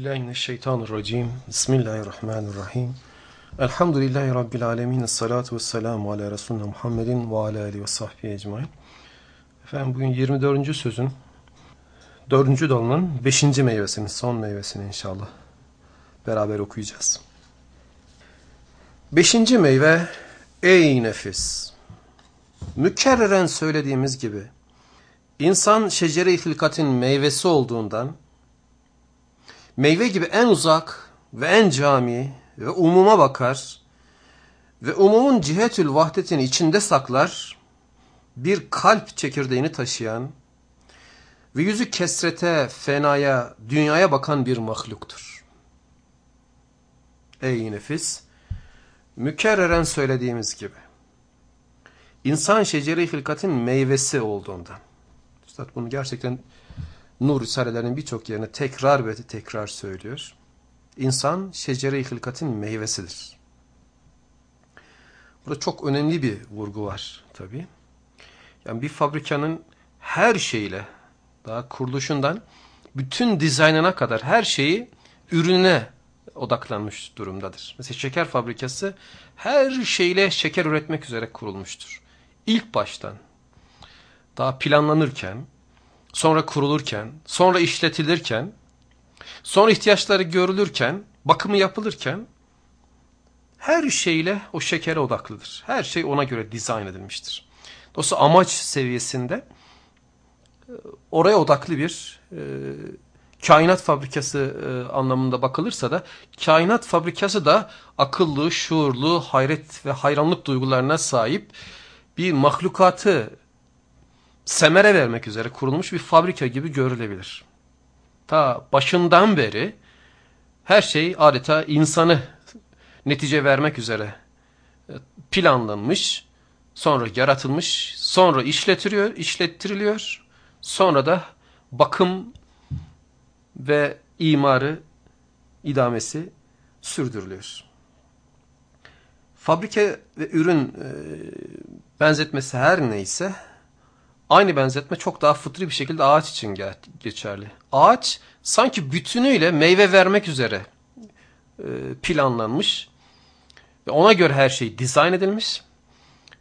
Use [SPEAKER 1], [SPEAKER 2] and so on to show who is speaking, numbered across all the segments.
[SPEAKER 1] Billahi mineşşeytanirracim. Bismillahirrahmanirrahim. Elhamdülillahi rabbil alamin. Essalatu vesselamu ala resulina Muhammedin ve ala alihi ve sahbihi ecmaîn. Efendim bugün 24. sözün 4. dalının 5. meyvesini, son meyvesini inşallah beraber okuyacağız. 5. meyve ey nefis. Mükerreren söylediğimiz gibi insan şecere-i meyvesi olduğundan meyve gibi en uzak ve en cami ve umuma bakar ve umumun cihetül vahdetini içinde saklar, bir kalp çekirdeğini taşıyan ve yüzü kesrete, fenaya, dünyaya bakan bir mahluktur. Ey nefis! Mükerreren söylediğimiz gibi, insan şeceri hilkatin meyvesi olduğundan, Üstad bunu gerçekten Nur Risalelerinin birçok yerine tekrar ve tekrar söylüyor. İnsan şecere-i hilkatin meyvesidir. Burada çok önemli bir vurgu var tabi. Yani bir fabrikanın her şeyle, daha kuruluşundan bütün dizaynına kadar her şeyi ürüne odaklanmış durumdadır. Mesela şeker fabrikası her şeyle şeker üretmek üzere kurulmuştur. İlk baştan daha planlanırken, sonra kurulurken, sonra işletilirken, sonra ihtiyaçları görülürken, bakımı yapılırken her şeyle o şekere odaklıdır. Her şey ona göre dizayn edilmiştir. Dolayısıyla amaç seviyesinde e, oraya odaklı bir e, kainat fabrikası e, anlamında bakılırsa da kainat fabrikası da akıllı, şuurlu, hayret ve hayranlık duygularına sahip bir mahlukatı semere vermek üzere kurulmuş bir fabrika gibi görülebilir. Ta başından beri her şey adeta insanı netice vermek üzere e, planlanmış, sonra yaratılmış, sonra işletiliyor, işlettiriliyor, sonra da bakım ve imarı, idamesi sürdürülüyor. Fabrika ve ürün e, benzetmesi her neyse Aynı benzetme çok daha fıtri bir şekilde ağaç için geçerli. Ağaç sanki bütünüyle meyve vermek üzere e, planlanmış ve ona göre her şey dizayn edilmiş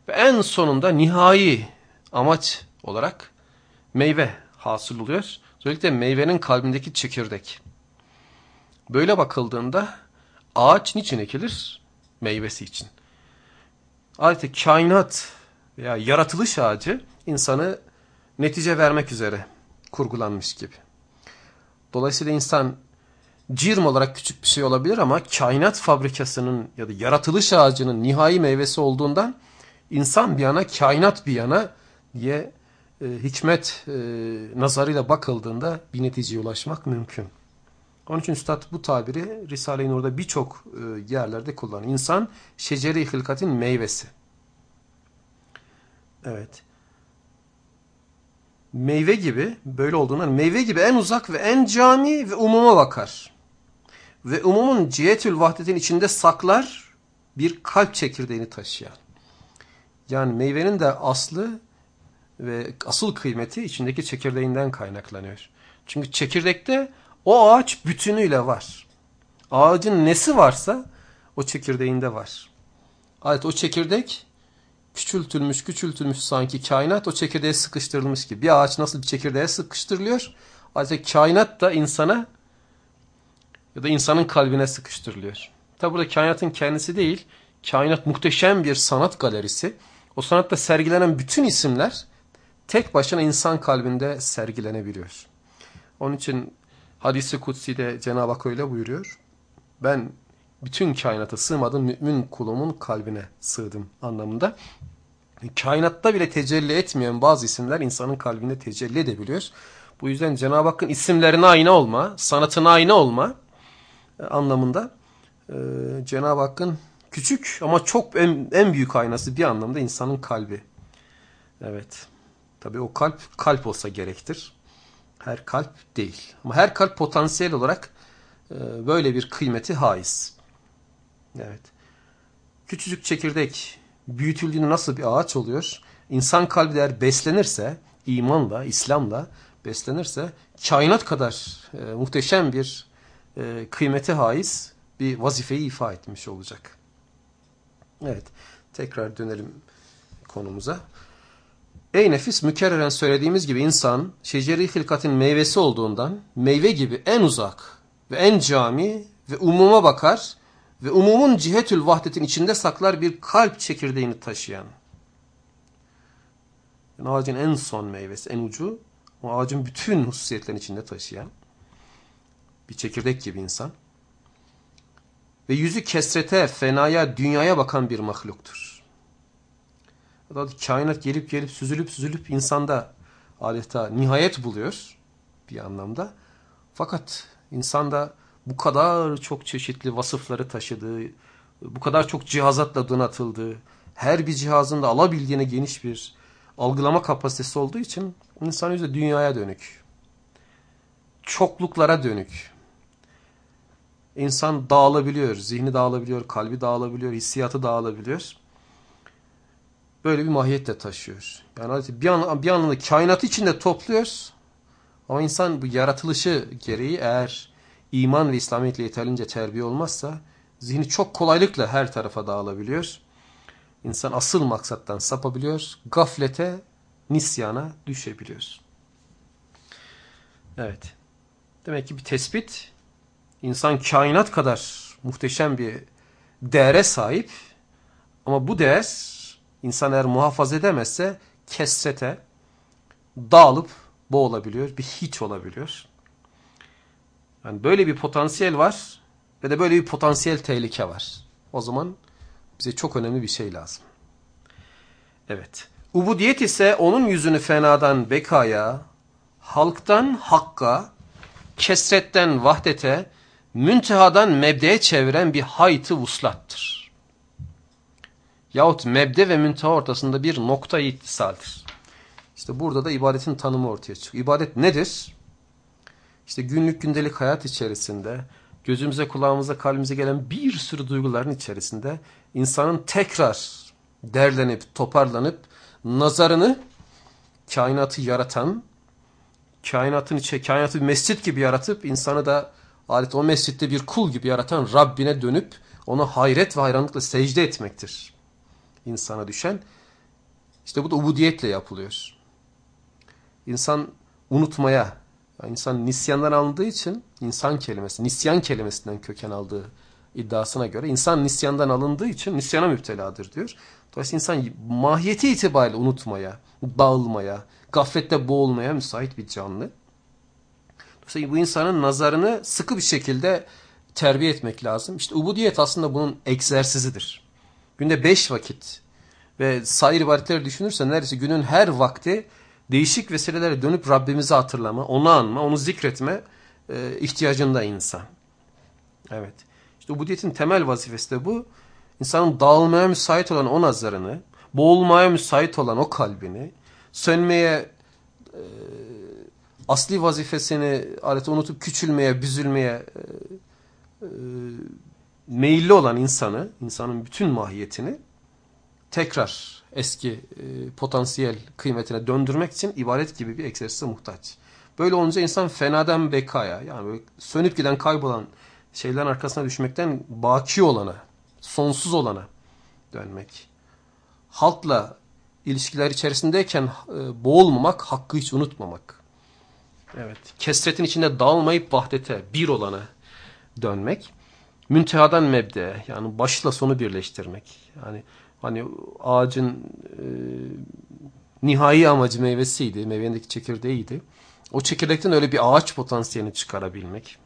[SPEAKER 1] ve en sonunda nihai amaç olarak meyve hasıl oluyor. Özellikle meyvenin kalbindeki çekirdek. Böyle bakıldığında ağaç niçin ekilir? Meyvesi için. Adeta kainat veya yaratılış ağacı insanı netice vermek üzere kurgulanmış gibi. Dolayısıyla insan cirm olarak küçük bir şey olabilir ama kainat fabrikasının ya da yaratılış ağacının nihai meyvesi olduğundan insan bir yana kainat bir yana diye e, hikmet e, nazarıyla bakıldığında bir neticeye ulaşmak mümkün. Onun için Üstad bu tabiri Risale-i Nur'da birçok e, yerlerde kullanıyor. İnsan şeceri hilkatin meyvesi. Evet meyve gibi böyle olduğundan meyve gibi en uzak ve en cami ve umuma bakar. Ve umumun cihetül vahdetin içinde saklar bir kalp çekirdeğini taşıyan. Yani meyvenin de aslı ve asıl kıymeti içindeki çekirdeğinden kaynaklanıyor. Çünkü çekirdekte o ağaç bütünüyle var. Ağacın nesi varsa o çekirdeğinde var. Evet o çekirdek küçültülmüş küçültülmüş sanki kainat o çekirdeğe sıkıştırılmış gibi. Bir ağaç nasıl bir çekirdeğe sıkıştırılıyor? Ayrıca kainat da insana ya da insanın kalbine sıkıştırılıyor. Tabi burada kainatın kendisi değil, kainat muhteşem bir sanat galerisi. O sanatta sergilenen bütün isimler tek başına insan kalbinde sergilenebiliyor. Onun için hadisi kutsi'de Cenab-ı Hak öyle buyuruyor. Ben bütün kainata sığmadım, mümin kulumun kalbine sığdım anlamında. Kainatta bile tecelli etmeyen bazı isimler insanın kalbinde tecelli edebiliyor. Bu yüzden Cenab-ı Hakk'ın isimlerine aynı olma, sanatına aynı olma e, anlamında e, Cenab-ı Hakk'ın küçük ama çok en, en büyük aynası bir anlamda insanın kalbi. Evet. Tabii o kalp kalp olsa gerektir. Her kalp değil. Ama her kalp potansiyel olarak e, böyle bir kıymeti haiz. Evet. Küçücük çekirdek büyütüldüğünde nasıl bir ağaç oluyor? İnsan kalbi eğer beslenirse, imanla, İslam'la beslenirse kainat kadar e, muhteşem bir e, kıymeti haiz bir vazifeyi ifa etmiş olacak. Evet, tekrar dönelim konumuza. Ey nefis mükerreren söylediğimiz gibi insan şeceri hilkatin meyvesi olduğundan meyve gibi en uzak ve en cami ve umuma bakar ve umumun cihetül vahdetin içinde saklar bir kalp çekirdeğini taşıyan. Yani ağacın en son meyvesi, en ucu o ağacın bütün hususiyetlerini içinde taşıyan bir çekirdek gibi insan. Ve yüzü kesrete, fenaya, dünyaya bakan bir mahluktur. Kainat gelip gelip süzülüp süzülüp insanda adeta nihayet buluyor bir anlamda. Fakat insanda bu kadar çok çeşitli vasıfları taşıdığı, bu kadar çok cihazatla donatıldığı, her bir cihazın da alabildiğine geniş bir algılama kapasitesi olduğu için insan yüzde dünyaya dönük. Çokluklara dönük. İnsan dağılabiliyor, zihni dağılabiliyor, kalbi dağılabiliyor, hissiyatı dağılabiliyor. Böyle bir mahiyetle taşıyor. Yani bir, an, bir anlamda kainatı içinde topluyoruz. Ama insan bu yaratılışı gereği eğer iman ve İslamiyetle yeterince terbiye olmazsa zihni çok kolaylıkla her tarafa dağılabiliyor. İnsan asıl maksattan sapabiliyor. Gaflete, nisyana düşebiliyor. Evet. Demek ki bir tespit insan kainat kadar muhteşem bir değere sahip ama bu değer insan eğer muhafaza edemezse kesrete dağılıp boğulabiliyor, bir hiç olabiliyor. Yani böyle bir potansiyel var ve de böyle bir potansiyel tehlike var. O zaman bize çok önemli bir şey lazım. Evet. Ubudiyet ise onun yüzünü fenadan bekaya, halktan hakka, kesretten vahdete, müntehadan mebdeye çeviren bir haytı vuslattır. Yahut mebde ve münteha ortasında bir nokta ittisaldir. İşte burada da ibadetin tanımı ortaya çıkıyor. İbadet nedir? İşte günlük gündelik hayat içerisinde gözümüze, kulağımıza, kalbimize gelen bir sürü duyguların içerisinde insanın tekrar derlenip, toparlanıp nazarını kainatı yaratan, kainatın içe, kainatı bir mescit gibi yaratıp insanı da alet o mescitte bir kul gibi yaratan Rabbine dönüp ona hayret ve hayranlıkla secde etmektir. İnsana düşen. İşte bu da ubudiyetle yapılıyor. İnsan unutmaya, yani insan nisyandan alındığı için insan kelimesi, nisyan kelimesinden köken aldığı iddiasına göre insan nisyandan alındığı için nisyana müpteladır diyor. Dolayısıyla insan mahiyeti itibariyle unutmaya, dağılmaya, gaflette boğulmaya müsait bir canlı. Dolayısıyla bu insanın nazarını sıkı bir şekilde terbiye etmek lazım. İşte ubudiyet aslında bunun egzersizidir. Günde beş vakit ve sair ibadetleri düşünürse neredeyse günün her vakti değişik vesilelere dönüp Rabbimizi hatırlama, onu anma, onu zikretme e, ihtiyacında insan. Evet. İşte ubudiyetin temel vazifesi de bu. İnsanın dağılmaya müsait olan o nazarını, boğulmaya müsait olan o kalbini, sönmeye, e, asli vazifesini adeta unutup küçülmeye, büzülmeye e, e, meyilli olan insanı, insanın bütün mahiyetini tekrar eski e, potansiyel kıymetine döndürmek için ibadet gibi bir egzersize muhtaç. Böyle olunca insan fenadan bekaya yani böyle sönüp giden kaybolan şeylerin arkasına düşmekten baki olana, sonsuz olana dönmek. Halkla ilişkiler içerisindeyken e, boğulmamak, hakkı hiç unutmamak. Evet. Kesretin içinde dağılmayıp vahdete, bir olana dönmek. Müntehadan mebde yani başla sonu birleştirmek. Yani hani ağacın e, nihai amacı meyvesiydi, meyvendeki çekirdeğiydi. O çekirdekten öyle bir ağaç potansiyelini çıkarabilmek.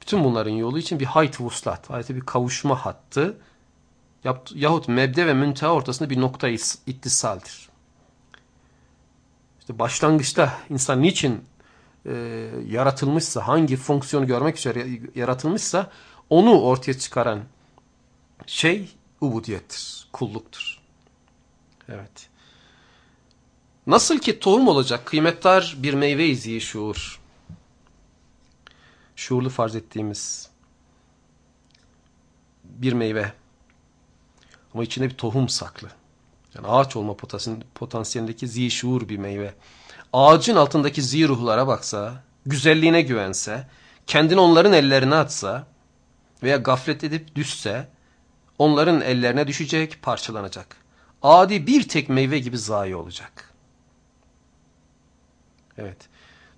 [SPEAKER 1] Bütün bunların yolu için bir hayt vuslat, hayta bir kavuşma hattı yahut mebde ve münteha ortasında bir nokta ittisaldir. İşte başlangıçta insan niçin e, yaratılmışsa, hangi fonksiyonu görmek üzere yaratılmışsa onu ortaya çıkaran şey ubudiyettir, kulluktur. Evet. Nasıl ki tohum olacak kıymetdar bir meyve iziği şuur. Şuurlu farz ettiğimiz bir meyve. Ama içinde bir tohum saklı. Yani ağaç olma potansiyelindeki zi şuur bir meyve. Ağacın altındaki zi ruhlara baksa, güzelliğine güvense, kendini onların ellerine atsa veya gaflet edip düşse onların ellerine düşecek, parçalanacak. Adi bir tek meyve gibi zayi olacak. Evet.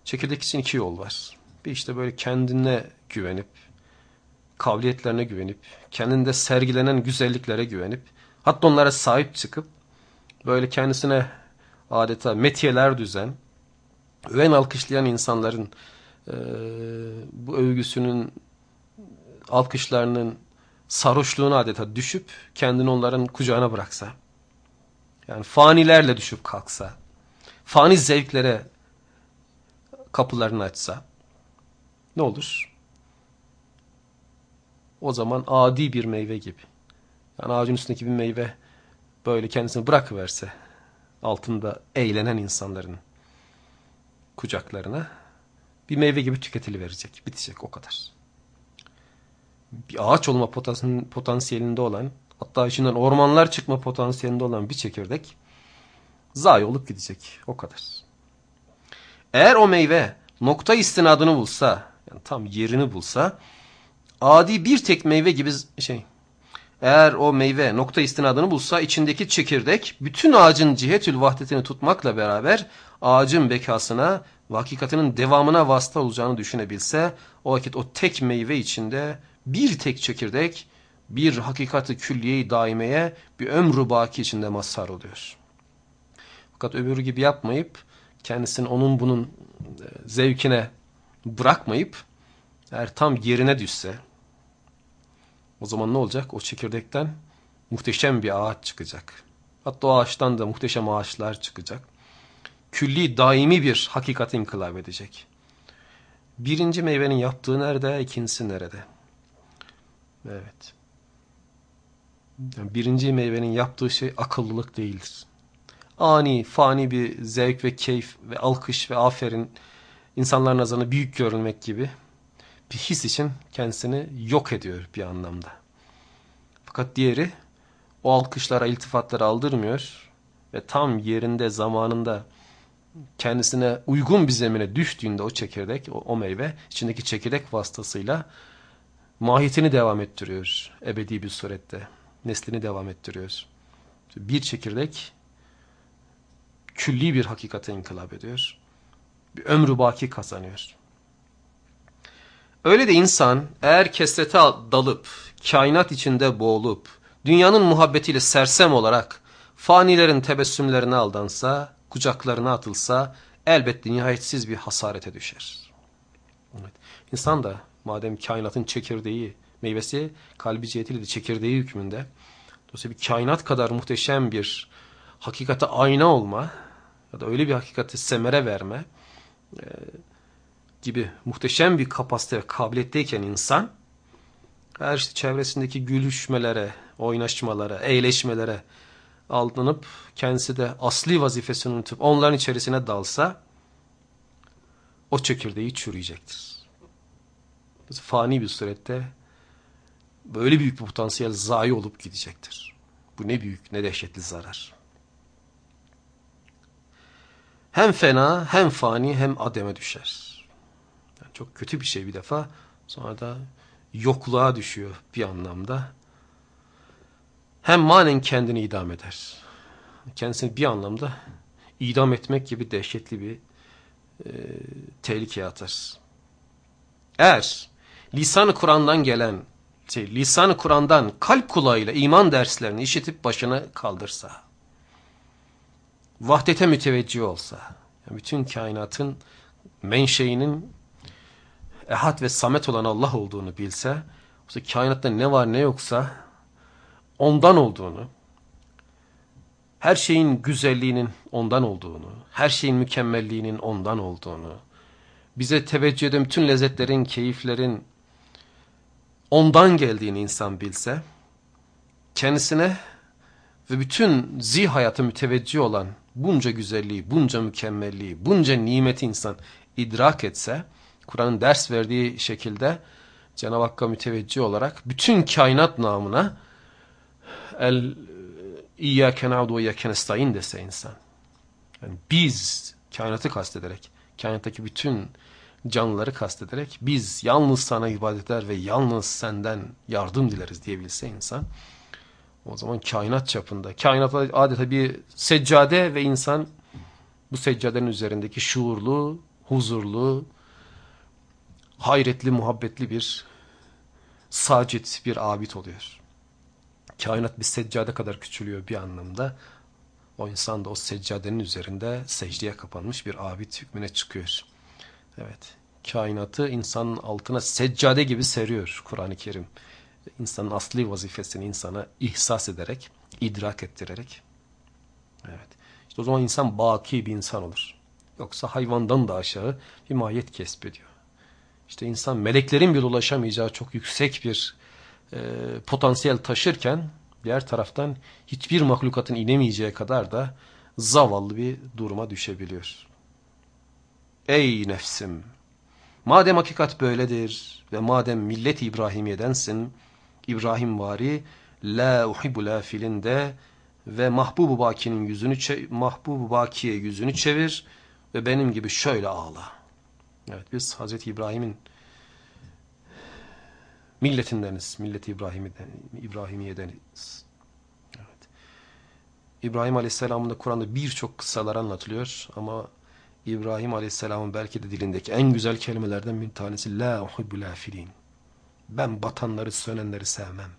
[SPEAKER 1] Çekirdek için iki yol var. Bir işte böyle kendine güvenip, kabiliyetlerine güvenip, kendinde sergilenen güzelliklere güvenip, hatta onlara sahip çıkıp, böyle kendisine adeta metiyeler düzen, öven alkışlayan insanların e, bu övgüsünün, alkışlarının sarhoşluğuna adeta düşüp, kendini onların kucağına bıraksa, yani fanilerle düşüp kalksa, fani zevklere kapılarını açsa, ne olur? O zaman adi bir meyve gibi. Yani ağacın üstündeki bir meyve böyle kendisini bırakıverse altında eğlenen insanların kucaklarına bir meyve gibi tüketiliverecek, bitecek o kadar. Bir ağaç olma potansiyelinde olan hatta içinden ormanlar çıkma potansiyelinde olan bir çekirdek zayi olup gidecek o kadar. Eğer o meyve nokta istinadını bulsa yani tam yerini bulsa adi bir tek meyve gibi şey eğer o meyve nokta istinadını bulsa içindeki çekirdek bütün ağacın cihetül vahdetini tutmakla beraber ağacın bekasına ve hakikatinin devamına vasıta olacağını düşünebilse o vakit o tek meyve içinde bir tek çekirdek bir hakikati külliyeyi daimeye bir ömrü baki içinde mazhar oluyor. Fakat öbürü gibi yapmayıp kendisini onun bunun e, zevkine bırakmayıp eğer tam yerine düşse o zaman ne olacak? O çekirdekten muhteşem bir ağaç çıkacak. Hatta o ağaçtan da muhteşem ağaçlar çıkacak. Külli daimi bir hakikat inkılap edecek. Birinci meyvenin yaptığı nerede? ikincisi nerede? Evet. Yani birinci meyvenin yaptığı şey akıllılık değildir. Ani, fani bir zevk ve keyif ve alkış ve aferin insanların nazarında büyük görünmek gibi bir his için kendisini yok ediyor bir anlamda. Fakat diğeri o alkışlara, iltifatlara aldırmıyor ve tam yerinde, zamanında kendisine uygun bir zemine düştüğünde o çekirdek, o, o meyve içindeki çekirdek vasıtasıyla mahiyetini devam ettiriyor ebedi bir surette. Neslini devam ettiriyor. Bir çekirdek külli bir hakikate inkılap ediyor. Bir ömrü baki kazanıyor. Öyle de insan eğer kesrete dalıp, kainat içinde boğulup, dünyanın muhabbetiyle sersem olarak fanilerin tebessümlerine aldansa, kucaklarına atılsa elbette nihayetsiz bir hasarete düşer. Evet. İnsan da madem kainatın çekirdeği, meyvesi kalbi cihetiyle de çekirdeği hükmünde, dolayısıyla bir kainat kadar muhteşem bir hakikate ayna olma ya da öyle bir hakikate semere verme, e, gibi muhteşem bir kapasite ve kabiliyetteyken insan her işte çevresindeki gülüşmelere, oynaşmalara, eğleşmelere aldanıp kendisi de asli vazifesini unutup onların içerisine dalsa o çekirdeği çürüyecektir. Fani bir surette böyle büyük bir potansiyel zayi olup gidecektir. Bu ne büyük ne dehşetli zarar. Hem fena hem fani hem ademe düşer. Çok kötü bir şey bir defa. Sonra da yokluğa düşüyor bir anlamda. Hem manen kendini idam eder. Kendisini bir anlamda idam etmek gibi dehşetli bir e, tehlikeye atar. Eğer lisan-ı Kur'an'dan gelen, şey, lisan-ı Kur'an'dan kalp kulağıyla iman derslerini işitip başını kaldırsa, vahdete müteveccih olsa, yani bütün kainatın menşeinin ehad ve samet olan Allah olduğunu bilse, kainatta ne var ne yoksa ondan olduğunu, her şeyin güzelliğinin ondan olduğunu, her şeyin mükemmelliğinin ondan olduğunu, bize teveccüh eden bütün lezzetlerin, keyiflerin ondan geldiğini insan bilse, kendisine ve bütün zih hayatı müteveccih olan bunca güzelliği, bunca mükemmelliği, bunca nimeti insan idrak etse, Kur'an'ın ders verdiği şekilde Cenab-ı Hakk'a müteveccih olarak bütün kainat namına el İyyâke na'udu ve iyyâke dese insan. Yani biz kainatı kastederek kainattaki bütün canlıları kastederek biz yalnız sana ibadet eder ve yalnız senden yardım dileriz diyebilse insan o zaman kainat çapında kainat adeta bir seccade ve insan bu seccadenin üzerindeki şuurlu, huzurlu, hayretli, muhabbetli bir sacit, bir abid oluyor. Kainat bir seccade kadar küçülüyor bir anlamda. O insan da o seccadenin üzerinde secdeye kapanmış bir abid hükmüne çıkıyor. Evet, kainatı insanın altına seccade gibi seriyor Kur'an-ı Kerim. İnsanın asli vazifesini insana ihsas ederek, idrak ettirerek. Evet. İşte o zaman insan baki bir insan olur. Yoksa hayvandan da aşağı bir mahiyet kesbediyor. İşte insan meleklerin bile ulaşamayacağı çok yüksek bir e, potansiyel taşırken diğer taraftan hiçbir mahlukatın inemeyeceği kadar da zavallı bir duruma düşebiliyor. Ey nefsim! Madem hakikat böyledir ve madem millet İbrahimiyedensin, İbrahim vari, la uhibbu la filinde ve Mahbub-u Baki'nin yüzünü Mahbub-u Baki'ye yüzünü çevir ve benim gibi şöyle ağla. Evet biz Hazreti İbrahim'in milletindeniz. Milleti İbrahim'den, İbrahimiye'deniz. Evet. İbrahim Aleyhisselam'ın da Kur'an'da birçok kıssalar anlatılıyor ama İbrahim Aleyhisselam'ın belki de dilindeki en güzel kelimelerden bir tanesi La uhibbu lafilin. Ben batanları, sönenleri sevmem.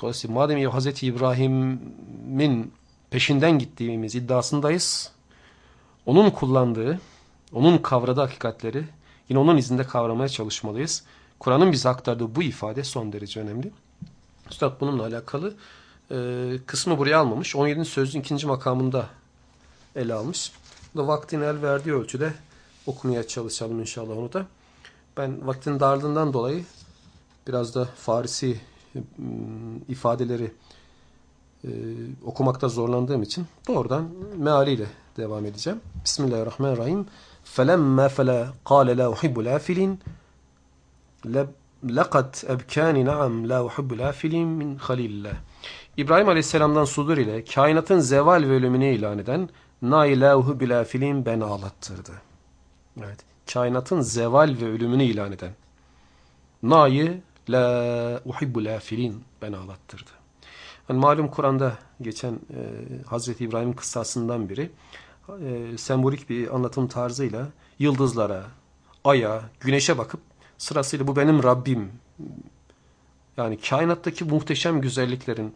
[SPEAKER 1] Dolayısıyla madem Hazreti İbrahim'in peşinden gittiğimiz iddiasındayız, onun kullandığı, onun kavradığı hakikatleri yine onun izinde kavramaya çalışmalıyız. Kur'an'ın bize aktardığı bu ifade son derece önemli. Üstad bununla alakalı e, kısmı buraya almamış. 17. sözün ikinci makamında ele almış Bu da vaktin el verdiği ölçüde okumaya çalışalım inşallah onu da. Ben vaktin darlığından dolayı biraz da Farisi ifadeleri e, okumakta zorlandığım için doğrudan mealiyle devam edeceğim. Bismillahirrahmanirrahim. فَلَمَّا فَلَا قَالَ لَا اُحِبُّ الْاَفِلِينَ لَقَدْ اَبْكَانِ نَعَمْ لَا اُحِبُّ الْاَفِلِينَ min halillah. İbrahim Aleyhisselam'dan sudur ile kainatın zeval ve ölümünü ilan eden Nailahu bilafilin ben ağlattırdı. Evet. Kainatın zeval ve ölümünü ilan eden Na'yı la uhibbu lafilin ben ağlattırdı. Yani malum Kur'an'da geçen e, Hazreti İbrahim kıssasından biri e, sembolik bir anlatım tarzıyla yıldızlara, aya, güneşe bakıp sırasıyla bu benim Rabbim. Yani kainattaki muhteşem güzelliklerin,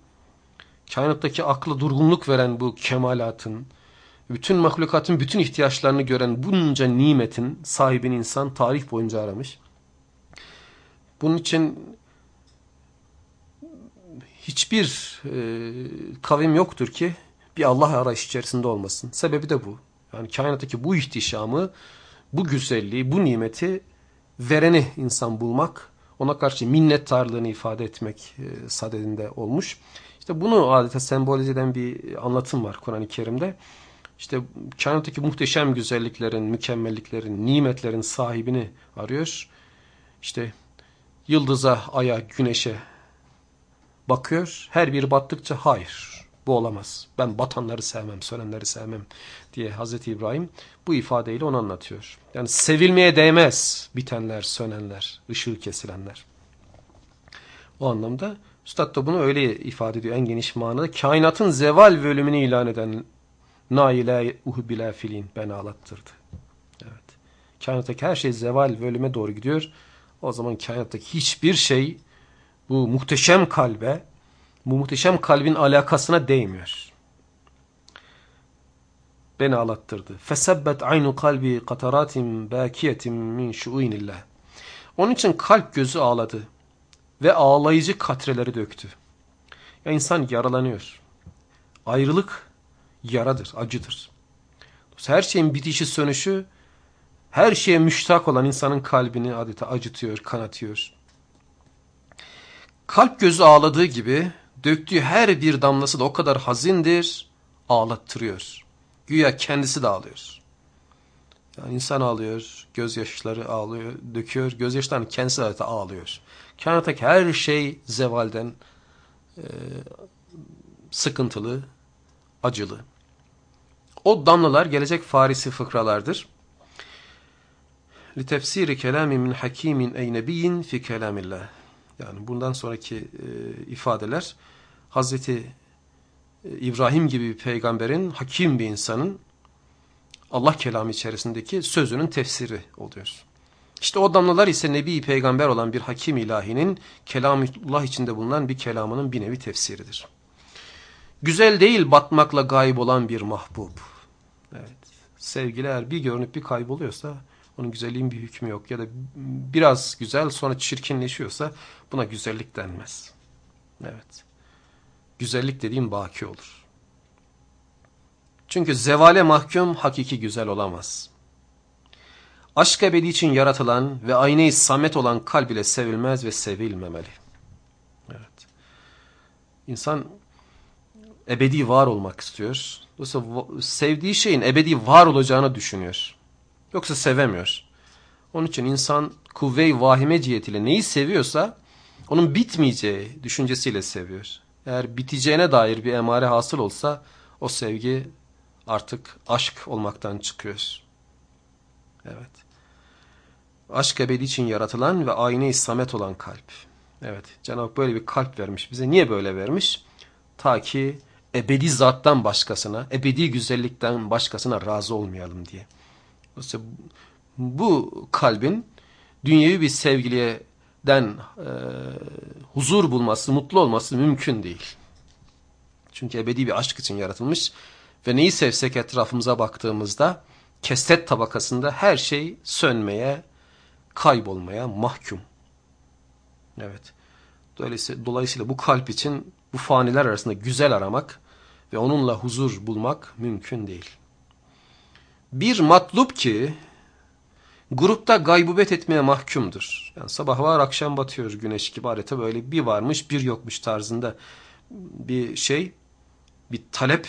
[SPEAKER 1] kainattaki aklı durgunluk veren bu kemalatın, bütün mahlukatın bütün ihtiyaçlarını gören bunca nimetin sahibini insan tarih boyunca aramış. Bunun için hiçbir e, kavim yoktur ki bir Allah arayış içerisinde olmasın. Sebebi de bu. Yani kainattaki bu ihtişamı, bu güzelliği, bu nimeti vereni insan bulmak, ona karşı minnettarlığını ifade etmek e, sadedinde olmuş. İşte bunu adeta sembolize eden bir anlatım var Kur'an-ı Kerim'de. İşte kainattaki muhteşem güzelliklerin, mükemmelliklerin, nimetlerin sahibini arıyor. İşte yıldıza, aya, güneşe bakıyor. Her biri battıkça hayır bu olamaz. Ben batanları sevmem, sönenleri sevmem diye Hazreti İbrahim bu ifadeyle onu anlatıyor. Yani sevilmeye değmez bitenler, sönenler, ışığı kesilenler. O anlamda Üstad da bunu öyle ifade ediyor en geniş manada. Kainatın zeval ve ölümünü ilan eden naile uhbila filin ben ağlattırdı. Evet. Kainattaki her şey zeval ve ölüme doğru gidiyor. O zaman kainattaki hiçbir şey bu muhteşem kalbe, bu muhteşem kalbin alakasına değmiyor. Beni ağlattırdı. Fesebbet aynu kalbi kataratim bakiyetim min şu'inillah. Onun için kalp gözü ağladı ve ağlayıcı katreleri döktü. Ya insan yaralanıyor. Ayrılık yaradır, acıdır. Her şeyin bitişi sönüşü her şeye müştak olan insanın kalbini adeta acıtıyor, kanatıyor. Kalp gözü ağladığı gibi döktüğü her bir damlası da o kadar hazindir, ağlattırıyor. Güya kendisi de ağlıyor. Yani insan ağlıyor, gözyaşları ağlıyor, döküyor, gözyaşlarını kendisi de ağlıyor. Kainattaki her şey zevalden e, sıkıntılı, acılı. O damlalar gelecek Farisi fıkralardır. kelami min hakimin ey nebiyyin fi kelamillah. Yani bundan sonraki e, ifadeler Hazreti e, İbrahim gibi bir peygamberin, hakim bir insanın Allah kelamı içerisindeki sözünün tefsiri oluyor. İşte o damlalar ise Nebi peygamber olan bir hakim ilahinin kelamullah içinde bulunan bir kelamının bir nevi tefsiridir. Güzel değil batmakla gayb olan bir mahbub. Evet. Sevgiler bir görünüp bir kayboluyorsa onun güzelliğin bir hükmü yok. Ya da biraz güzel sonra çirkinleşiyorsa buna güzellik denmez. Evet. Güzellik dediğim baki olur. Çünkü zevale mahkum hakiki güzel olamaz. Aşk ebedi için yaratılan ve aynı samet olan kalb ile sevilmez ve sevilmemeli. Evet. İnsan ebedi var olmak istiyor. Dolayısıyla sevdiği şeyin ebedi var olacağını düşünüyor. Yoksa sevemiyor. Onun için insan kuvve-i vahime cihetiyle neyi seviyorsa onun bitmeyeceği düşüncesiyle seviyor. Eğer biteceğine dair bir emare hasıl olsa o sevgi artık aşk olmaktan çıkıyor. Evet. Aşk ebedi için yaratılan ve aynı samet olan kalp. Evet. Cenab-ı böyle bir kalp vermiş bize. Niye böyle vermiş? Ta ki ebedi zattan başkasına, ebedi güzellikten başkasına razı olmayalım diye. Dolayısıyla bu kalbin dünyevi bir sevgiliyeden e, huzur bulması, mutlu olması mümkün değil. Çünkü ebedi bir aşk için yaratılmış ve neyi sevsek etrafımıza baktığımızda kestet tabakasında her şey sönmeye, kaybolmaya mahkum. Evet. Dolayısıyla, dolayısıyla bu kalp için bu faniler arasında güzel aramak ve onunla huzur bulmak mümkün değil. Bir matlup ki grupta gaybubet etmeye mahkumdur. Yani sabah var akşam batıyor güneş gibi adeta böyle bir varmış bir yokmuş tarzında bir şey, bir talep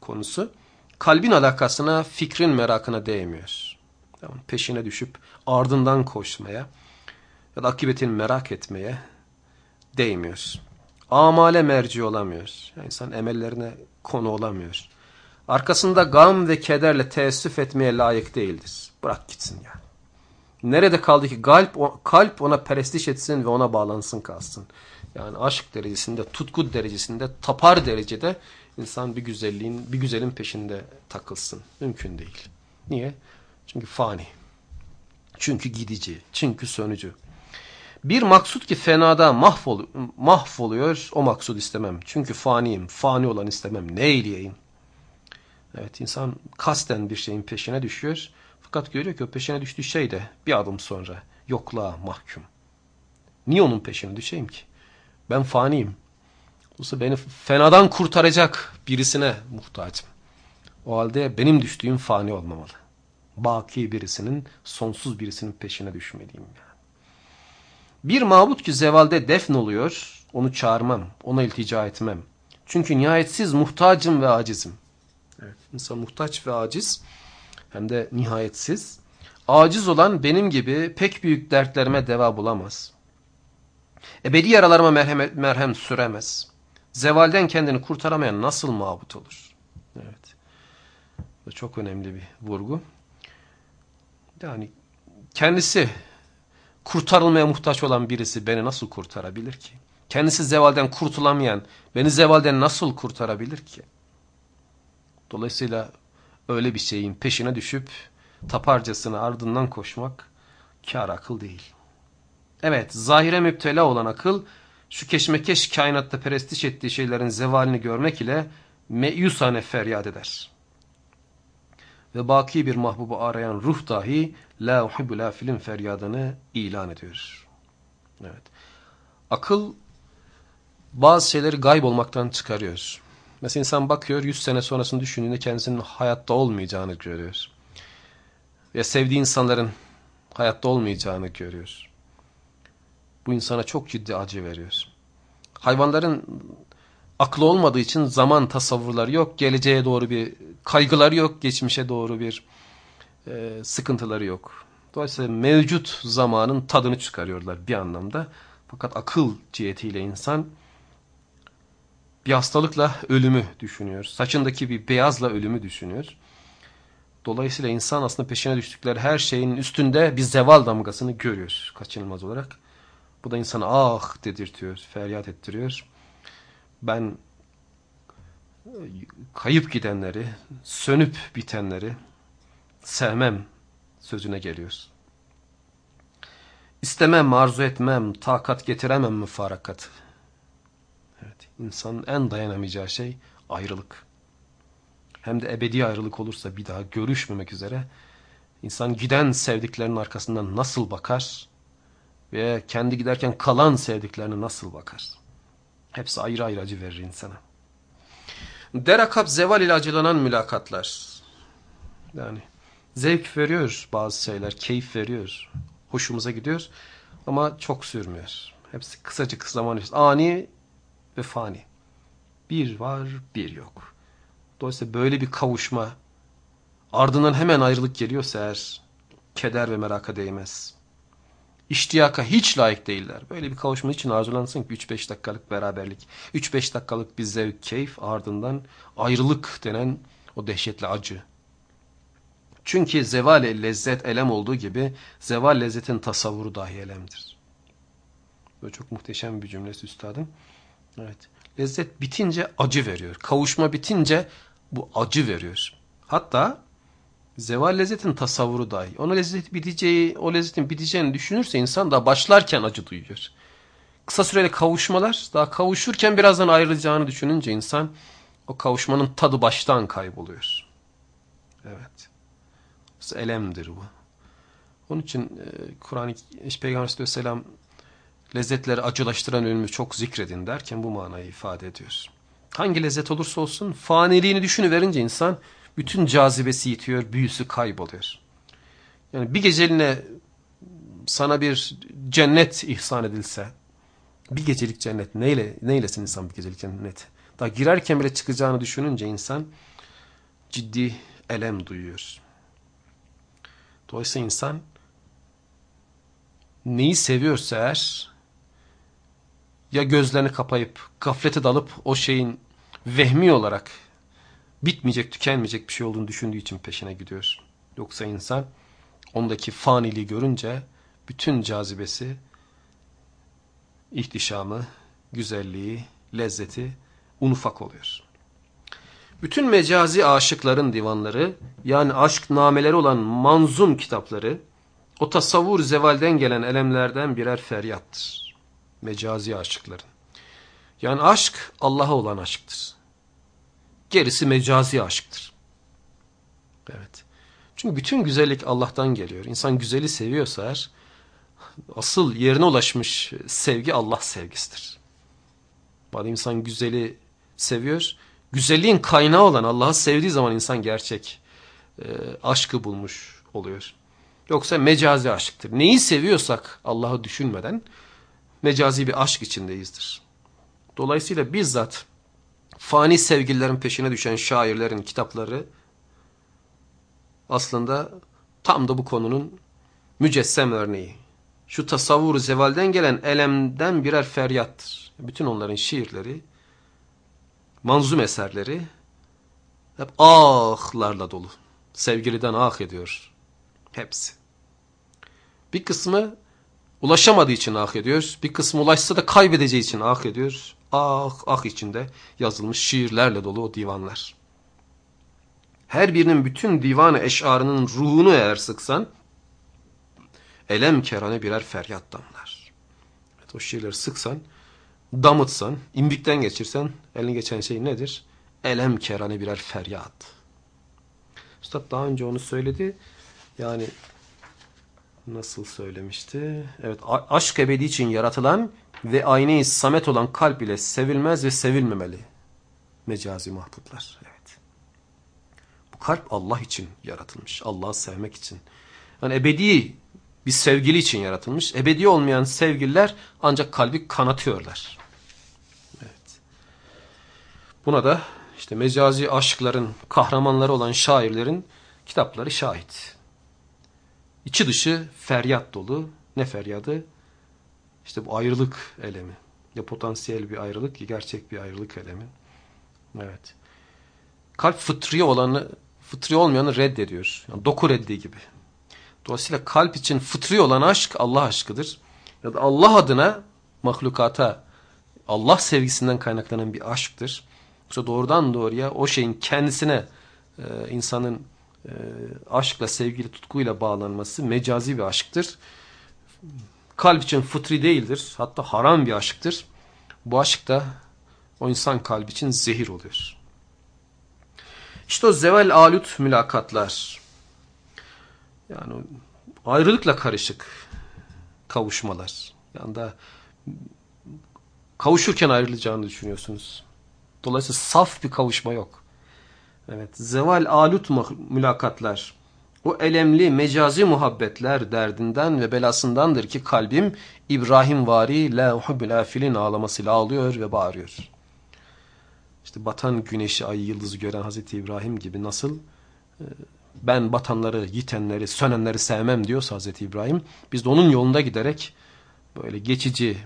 [SPEAKER 1] konusu. Kalbin alakasına, fikrin merakına değmiyor. Tamam, peşine düşüp ardından koşmaya ya da akıbetini merak etmeye değmiyor. Amale merci olamıyor. Yani insan emellerine konu olamıyor. Arkasında gam ve kederle teessüf etmeye layık değildir. Bırak gitsin yani. Nerede kaldı ki kalp, kalp ona perestiş etsin ve ona bağlansın kalsın. Yani aşk derecesinde, tutku derecesinde, tapar derecede insan bir güzelliğin, bir güzelin peşinde takılsın. Mümkün değil. Niye? Çünkü fani. Çünkü gidici. Çünkü sönücü. Bir maksut ki fenada mahvol, mahvoluyor, o maksud istemem. Çünkü faniyim, fani olan istemem. Ne eyleyeyim? Evet, insan kasten bir şeyin peşine düşüyor. Fakat görüyor ki o peşine düştüğü şey de bir adım sonra yokluğa mahkum. Niye onun peşine düşeyim ki? Ben faniyim. Olsa beni fenadan kurtaracak birisine muhtacım. O halde benim düştüğüm fani olmamalı. Baki birisinin, sonsuz birisinin peşine düşmeliyim. Yani. Bir mabut ki zevalde defn oluyor, onu çağırmam, ona iltica etmem. Çünkü nihayetsiz muhtacım ve acizim. Evet, insan muhtaç ve aciz hem de nihayetsiz. Aciz olan benim gibi pek büyük dertlerime deva bulamaz. Ebedi yaralarıma merhem, merhem süremez. Zevalden kendini kurtaramayan nasıl mabut olur? Evet. Bu çok önemli bir vurgu. Yani kendisi kurtarılmaya muhtaç olan birisi beni nasıl kurtarabilir ki? Kendisi zevalden kurtulamayan beni zevalden nasıl kurtarabilir ki? Dolayısıyla öyle bir şeyin peşine düşüp taparcasına ardından koşmak kar akıl değil. Evet, zahire müptela olan akıl şu keşmekeş kainatta perestiş ettiği şeylerin zevalini görmek ile meyusane feryat eder. Ve baki bir mahbubu arayan ruh dahi la uhibbu la filin feryadını ilan ediyor. Evet. Akıl bazı şeyleri gayb olmaktan çıkarıyor. Mesela insan bakıyor 100 sene sonrasını düşündüğünde kendisinin hayatta olmayacağını görüyor. Ve sevdiği insanların hayatta olmayacağını görüyor. Bu insana çok ciddi acı veriyor. Hayvanların aklı olmadığı için zaman tasavvurları yok. Geleceğe doğru bir kaygıları yok. Geçmişe doğru bir e, sıkıntıları yok. Dolayısıyla mevcut zamanın tadını çıkarıyorlar bir anlamda. Fakat akıl cihetiyle insan bir hastalıkla ölümü düşünüyor. Saçındaki bir beyazla ölümü düşünüyor. Dolayısıyla insan aslında peşine düştükleri her şeyin üstünde bir zeval damgasını görüyor kaçınılmaz olarak. Bu da insana ah dedirtiyor, feryat ettiriyor. Ben kayıp gidenleri, sönüp bitenleri sevmem sözüne geliyor. İstemem, arzu etmem, takat getiremem müfarakat. Evet, insanın en dayanamayacağı şey ayrılık. Hem de ebedi ayrılık olursa bir daha görüşmemek üzere insan giden sevdiklerinin arkasından nasıl bakar ve kendi giderken kalan sevdiklerine nasıl bakar? Hepsi ayrı ayrı acı verir insana. Derakap zeval ile acılanan mülakatlar. Yani zevk veriyor bazı şeyler, keyif veriyor, hoşumuza gidiyor ama çok sürmüyor. Hepsi kısacık zaman ani ve fani. Bir var, bir yok. Dolayısıyla böyle bir kavuşma ardından hemen ayrılık geliyorsa eğer keder ve meraka değmez. İştiyaka hiç layık değiller. Böyle bir kavuşma için arzulansın ki 3-5 dakikalık beraberlik, 3-5 dakikalık bir zevk, keyif ardından ayrılık denen o dehşetli acı. Çünkü zeval lezzet elem olduğu gibi zeval lezzetin tasavvuru dahi elemdir. Böyle çok muhteşem bir cümlesi üstadım. Evet. Lezzet bitince acı veriyor. Kavuşma bitince bu acı veriyor. Hatta zeval lezzetin tasavvuru dahi. Ona lezzet biteceği, o lezzetin biteceğini düşünürse insan daha başlarken acı duyuyor. Kısa süreli kavuşmalar, daha kavuşurken birazdan ayrılacağını düşününce insan o kavuşmanın tadı baştan kayboluyor. Evet. Elemdir bu. Onun için e, Kur'an-ı Peygamber Aleyhisselam lezzetleri acılaştıran ölümü çok zikredin derken bu manayı ifade ediyor. Hangi lezzet olursa olsun faniliğini düşünüverince insan bütün cazibesi yitiyor, büyüsü kayboluyor. Yani bir geceliğine sana bir cennet ihsan edilse, bir gecelik cennet neyle, neylesin insan bir gecelik cennet? Daha girerken bile çıkacağını düşününce insan ciddi elem duyuyor. Dolayısıyla insan neyi seviyorsa eğer ya gözlerini kapayıp gaflete dalıp o şeyin vehmi olarak bitmeyecek, tükenmeyecek bir şey olduğunu düşündüğü için peşine gidiyor. Yoksa insan ondaki faniliği görünce bütün cazibesi, ihtişamı, güzelliği, lezzeti unufak oluyor. Bütün mecazi aşıkların divanları yani aşk nameleri olan manzum kitapları o tasavvur zevalden gelen elemlerden birer feryattır. Mecazi aşıkların. Yani aşk Allah'a olan aşktır. Gerisi mecazi aşktır. Evet. Çünkü bütün güzellik Allah'tan geliyor. İnsan güzeli seviyorsa eğer asıl yerine ulaşmış sevgi Allah sevgisidir. Bazı insan güzeli seviyor. Güzelliğin kaynağı olan Allah'ı sevdiği zaman insan gerçek e, aşkı bulmuş oluyor. Yoksa mecazi aşktır. Neyi seviyorsak Allah'ı düşünmeden mecazi bir aşk içindeyizdir. Dolayısıyla bizzat fani sevgililerin peşine düşen şairlerin kitapları aslında tam da bu konunun mücessem örneği. Şu tasavvur zevalden gelen elemden birer feryattır. Bütün onların şiirleri, manzum eserleri hep ahlarla dolu. Sevgiliden ah ediyor. Hepsi. Bir kısmı ulaşamadığı için ah ediyor. Bir kısmı ulaşsa da kaybedeceği için ah ediyor ah ah içinde yazılmış şiirlerle dolu o divanlar. Her birinin bütün divanı eşarının ruhunu eğer sıksan, elem kerane birer feryat damlar. Evet, o şiirleri sıksan, damıtsan, imbikten geçirsen, elin geçen şey nedir? Elem kerane birer feryat. Üstad daha önce onu söyledi. Yani nasıl söylemişti? Evet, aşk ebedi için yaratılan ve aynı samet olan kalp ile sevilmez ve sevilmemeli. Mecazi mahputlar. Evet. Bu kalp Allah için yaratılmış. Allah'ı sevmek için. Yani ebedi bir sevgili için yaratılmış. Ebedi olmayan sevgililer ancak kalbi kanatıyorlar. Evet. Buna da işte mecazi aşkların kahramanları olan şairlerin kitapları şahit. İçi dışı feryat dolu. Ne feryadı? İşte bu ayrılık elemi. Ya potansiyel bir ayrılık ya gerçek bir ayrılık elemi. Evet. Kalp fıtri olanı fıtri olmayanı reddediyor. Yani doku reddi gibi. Dolayısıyla kalp için fıtri olan aşk Allah aşkıdır. Ya da Allah adına mahlukata Allah sevgisinden kaynaklanan bir aşktır. Yoksa doğrudan doğruya o şeyin kendisine e, insanın e, aşkla, sevgili, tutkuyla bağlanması mecazi bir aşktır. Kalp için fıtri değildir. Hatta haram bir aşktır. Bu aşk da o insan kalbi için zehir oluyor. İşte o zeval alut mülakatlar. Yani ayrılıkla karışık kavuşmalar. Yani da kavuşurken ayrılacağını düşünüyorsunuz. Dolayısıyla saf bir kavuşma yok. Evet, zeval alut mülakatlar. O elemli mecazi muhabbetler derdinden ve belasındandır ki kalbim İbrahim vari la uhubbil afilin ağlamasıyla ağlıyor ve bağırıyor. İşte batan güneşi, ay, yıldızı gören Hazreti İbrahim gibi nasıl e, ben batanları, yitenleri, sönenleri sevmem diyorsa Hazreti İbrahim biz de onun yolunda giderek böyle geçici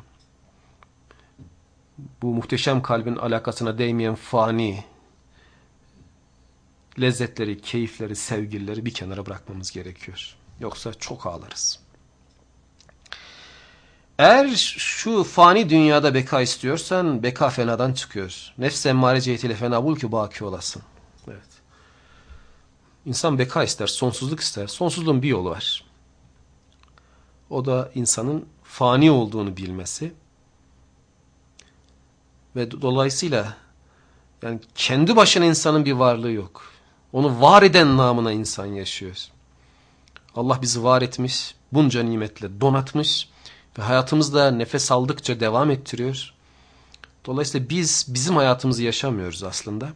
[SPEAKER 1] bu muhteşem kalbin alakasına değmeyen fani lezzetleri, keyifleri, sevgilileri bir kenara bırakmamız gerekiyor. Yoksa çok ağlarız. Eğer şu fani dünyada beka istiyorsan beka fenadan çıkıyor. Nefs emmare cihetiyle fena bul ki baki olasın. Evet. İnsan beka ister, sonsuzluk ister. Sonsuzluğun bir yolu var. O da insanın fani olduğunu bilmesi. Ve dolayısıyla yani kendi başına insanın bir varlığı yok. Onu var eden namına insan yaşıyor. Allah bizi var etmiş, bunca nimetle donatmış ve hayatımızda nefes aldıkça devam ettiriyor. Dolayısıyla biz bizim hayatımızı yaşamıyoruz aslında.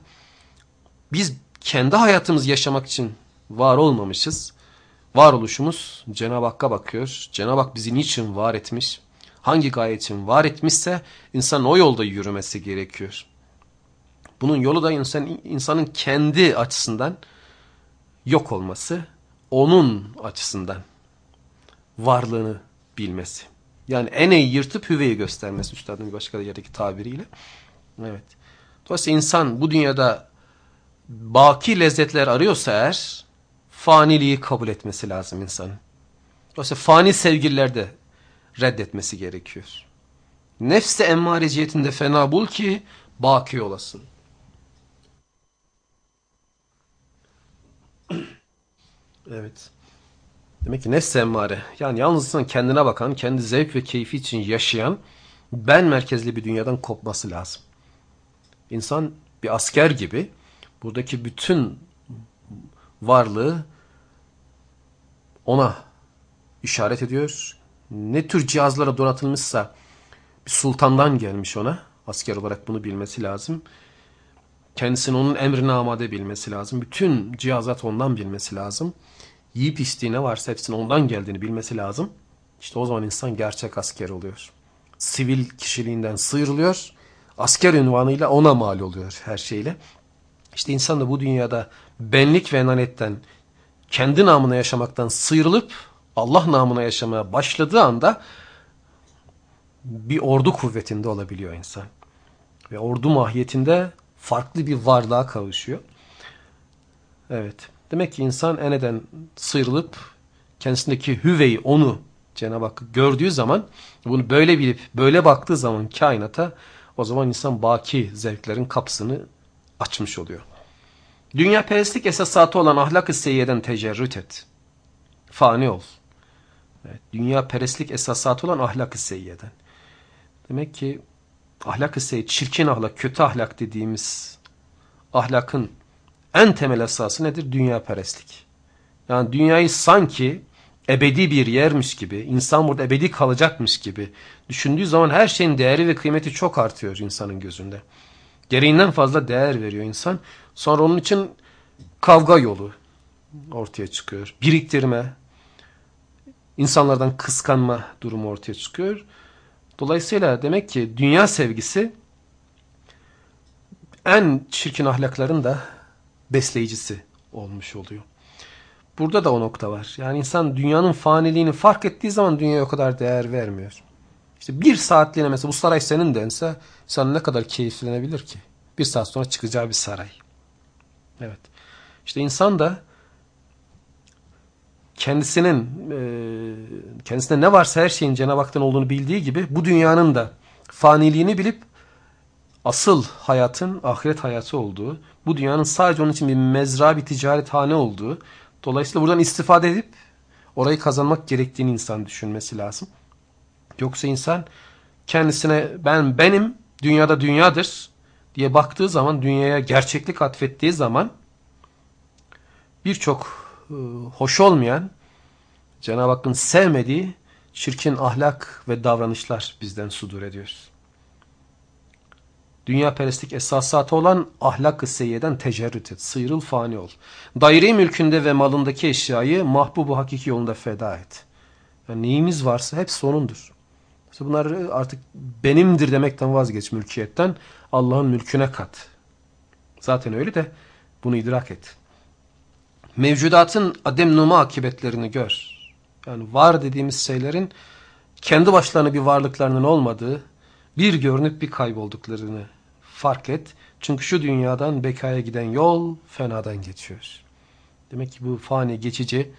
[SPEAKER 1] Biz kendi hayatımızı yaşamak için var olmamışız. Varoluşumuz Cenab-ı Hakk'a bakıyor. Cenab-ı Hak bizi niçin var etmiş? Hangi gaye için var etmişse insan o yolda yürümesi gerekiyor. Bunun yolu da insan, insanın kendi açısından yok olması, onun açısından varlığını bilmesi. Yani eneyi yırtıp hüveyi göstermesi üstadın bir başka yerdeki tabiriyle. Evet. Dolayısıyla insan bu dünyada baki lezzetler arıyorsa eğer faniliği kabul etmesi lazım insanın. Dolayısıyla fani sevgililer de reddetmesi gerekiyor. Nefse emmare cihetinde fena bul ki baki olasın. Evet. Demek ki nefs emmare yani yalnız kendine bakan, kendi zevk ve keyfi için yaşayan ben merkezli bir dünyadan kopması lazım. İnsan bir asker gibi buradaki bütün varlığı ona işaret ediyor. Ne tür cihazlara donatılmışsa bir sultandan gelmiş ona. Asker olarak bunu bilmesi lazım. Kendisini onun emrine amade bilmesi lazım. Bütün cihazat ondan bilmesi lazım yiyip içtiği ne varsa hepsinin ondan geldiğini bilmesi lazım. İşte o zaman insan gerçek asker oluyor. Sivil kişiliğinden sıyrılıyor. Asker ünvanıyla ona mal oluyor her şeyle. İşte insan da bu dünyada benlik ve enanetten kendi namına yaşamaktan sıyrılıp Allah namına yaşamaya başladığı anda bir ordu kuvvetinde olabiliyor insan. Ve ordu mahiyetinde farklı bir varlığa kavuşuyor. Evet. Demek ki insan eneden sıyrılıp kendisindeki hüveyi onu Cenab-ı Hakk'ı gördüğü zaman bunu böyle bilip böyle baktığı zaman kainata o zaman insan baki zevklerin kapısını açmış oluyor. Dünya perestlik esasatı olan ahlak-ı seyyeden tecerrüt et. Fani ol. Evet, dünya perestlik esasatı olan ahlak-ı seyyeden. Demek ki ahlak-ı seyyed, çirkin ahlak, kötü ahlak dediğimiz ahlakın en temel esası nedir? Dünya perestlik. Yani dünyayı sanki ebedi bir yermiş gibi, insan burada ebedi kalacakmış gibi düşündüğü zaman her şeyin değeri ve kıymeti çok artıyor insanın gözünde. Gereğinden fazla değer veriyor insan. Sonra onun için kavga yolu ortaya çıkıyor. Biriktirme, insanlardan kıskanma durumu ortaya çıkıyor. Dolayısıyla demek ki dünya sevgisi en çirkin ahlakların da besleyicisi olmuş oluyor. Burada da o nokta var. Yani insan dünyanın faniliğini fark ettiği zaman dünyaya o kadar değer vermiyor. İşte bir saatliğine mesela bu saray senin dense sen ne kadar keyiflenebilir ki? Bir saat sonra çıkacağı bir saray. Evet. İşte insan da kendisinin e, kendisinde ne varsa her şeyin Cenab-ı Hak'tan olduğunu bildiği gibi bu dünyanın da faniliğini bilip asıl hayatın ahiret hayatı olduğu, bu dünyanın sadece onun için bir mezra, bir ticarethane olduğu, dolayısıyla buradan istifade edip orayı kazanmak gerektiğini insan düşünmesi lazım. Yoksa insan kendisine ben benim, dünyada dünyadır diye baktığı zaman, dünyaya gerçeklik atfettiği zaman birçok e, hoş olmayan, Cenab-ı Hakk'ın sevmediği çirkin ahlak ve davranışlar bizden sudur ediyoruz. Dünya perestlik esasatı olan ahlak-ı seyyeden tecerrüt et, sıyrıl fani ol. Daire mülkünde ve malındaki eşyayı mahbubu hakiki yolunda feda et. Yani neyimiz varsa hepsi onundur. İşte bunlar artık benimdir demekten vazgeç mülkiyetten. Allah'ın mülküne kat. Zaten öyle de bunu idrak et. Mevcudatın adem numa akibetlerini gör. Yani var dediğimiz şeylerin kendi başlarına bir varlıklarının olmadığı, bir görünüp bir kaybolduklarını fark et. Çünkü şu dünyadan bekaya giden yol fenadan geçiyor. Demek ki bu fani geçici,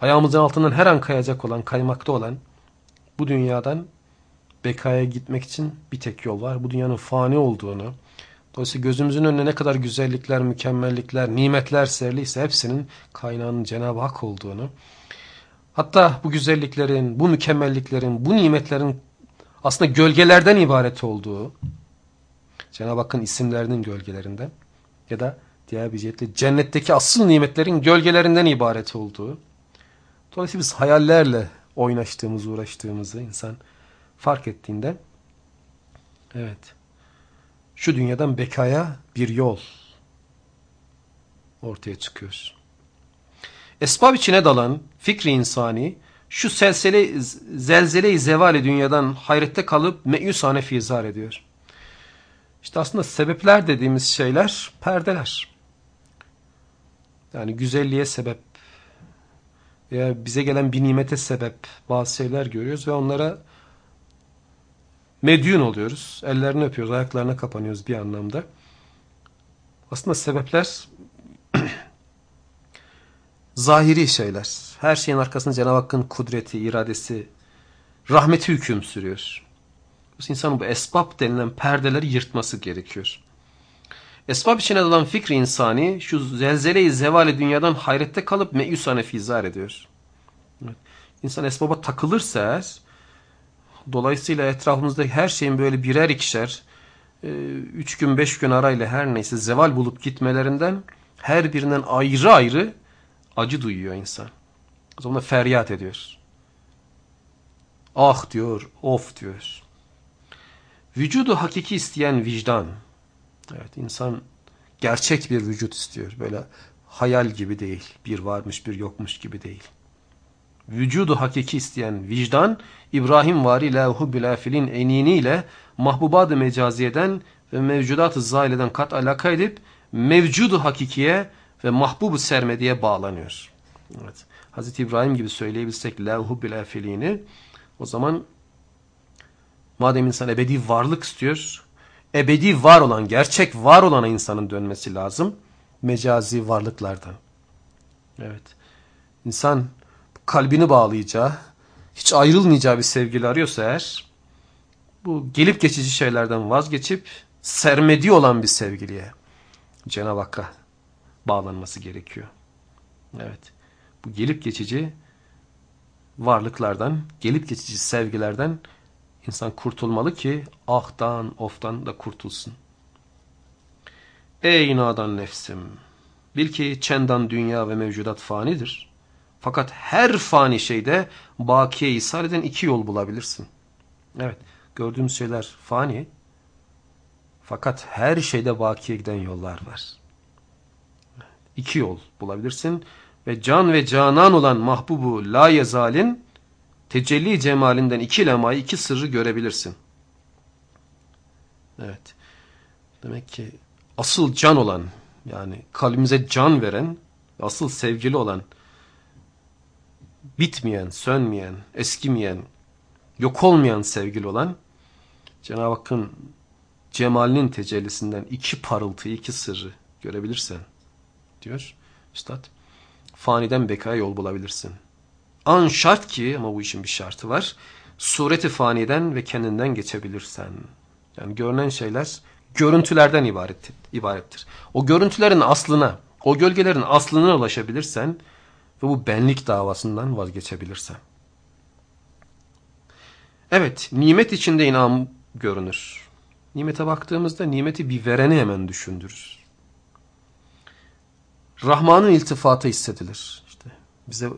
[SPEAKER 1] ayağımızın altından her an kayacak olan, kaymakta olan bu dünyadan bekaya gitmek için bir tek yol var. Bu dünyanın fani olduğunu, dolayısıyla gözümüzün önüne ne kadar güzellikler, mükemmellikler, nimetler seriliyse hepsinin kaynağının Cenab-ı Hak olduğunu, hatta bu güzelliklerin, bu mükemmelliklerin, bu nimetlerin aslında gölgelerden ibaret olduğu, Cenab-ı Hakk'ın isimlerinin gölgelerinden ya da diğer bir cihetle cennetteki asıl nimetlerin gölgelerinden ibaret olduğu. Dolayısıyla biz hayallerle oynaştığımızı, uğraştığımızı insan fark ettiğinde evet şu dünyadan bekaya bir yol ortaya çıkıyor. Esbab içine dalan fikri insani şu selsele, zelzele-i zevali dünyadan hayrette kalıp meyusane fizar ediyor. İşte aslında sebepler dediğimiz şeyler perdeler. Yani güzelliğe sebep veya bize gelen bir nimete sebep bazı şeyler görüyoruz ve onlara medyun oluyoruz. Ellerini öpüyoruz, ayaklarına kapanıyoruz bir anlamda. Aslında sebepler zahiri şeyler. Her şeyin arkasında Cenab-ı Hakk'ın kudreti, iradesi, rahmeti hüküm sürüyor. İnsanın bu esbab denilen perdeleri yırtması gerekiyor. Esbab içine dalan fikri insani şu zelzele-i zevali dünyadan hayrette kalıp meyusane fizar ediyor. İnsan esbaba takılırsa dolayısıyla etrafımızdaki her şeyin böyle birer ikişer, e, üç gün beş gün arayla her neyse zeval bulup gitmelerinden her birinden ayrı ayrı acı duyuyor insan. O zaman feryat ediyor. Ah diyor, of diyor. Vücudu hakiki isteyen vicdan. Evet insan gerçek bir vücut istiyor. Böyle hayal gibi değil. Bir varmış bir yokmuş gibi değil. Vücudu hakiki isteyen vicdan İbrahim vari la hubbül afilin eniniyle mahbubat-ı mecaziyeden ve mevcudat-ı zahileden kat alaka edip mevcudu hakikiye ve mahbubu sermediye bağlanıyor. Evet. Hazreti İbrahim gibi söyleyebilsek la hubbül afilini o zaman Madem insan ebedi varlık istiyor, ebedi var olan, gerçek var olana insanın dönmesi lazım. Mecazi varlıklardan. Evet. İnsan kalbini bağlayacağı, hiç ayrılmayacağı bir sevgili arıyorsa eğer, bu gelip geçici şeylerden vazgeçip sermedi olan bir sevgiliye Cenab-ı Hakk'a bağlanması gerekiyor. Evet. Bu gelip geçici varlıklardan, gelip geçici sevgilerden İnsan kurtulmalı ki ahtan, oftan da kurtulsun. Ey nadan nefsim! Bil ki çendan dünya ve mevcudat fanidir. Fakat her fani şeyde bakiye ishal eden iki yol bulabilirsin. Evet, gördüğümüz şeyler fani. Fakat her şeyde bakiye giden yollar var. İki yol bulabilirsin. Ve can ve canan olan mahbubu la yezalin tecelli cemalinden iki lemayı, iki sırrı görebilirsin. Evet. Demek ki asıl can olan, yani kalbimize can veren, asıl sevgili olan, bitmeyen, sönmeyen, eskimeyen, yok olmayan sevgili olan, Cenab-ı Hakk'ın cemalinin tecellisinden iki parıltıyı, iki sırrı görebilirsen, diyor. Üstad. Faniden bekaya yol bulabilirsin. An şart ki ama bu işin bir şartı var. Sureti faniden ve kendinden geçebilirsen. Yani görünen şeyler görüntülerden ibaret, ibarettir. O görüntülerin aslına, o gölgelerin aslına ulaşabilirsen ve bu benlik davasından vazgeçebilirsen. Evet, nimet içinde inam görünür. Nimete baktığımızda nimeti bir vereni hemen düşündürür. Rahman'ın iltifatı hissedilir. İşte bize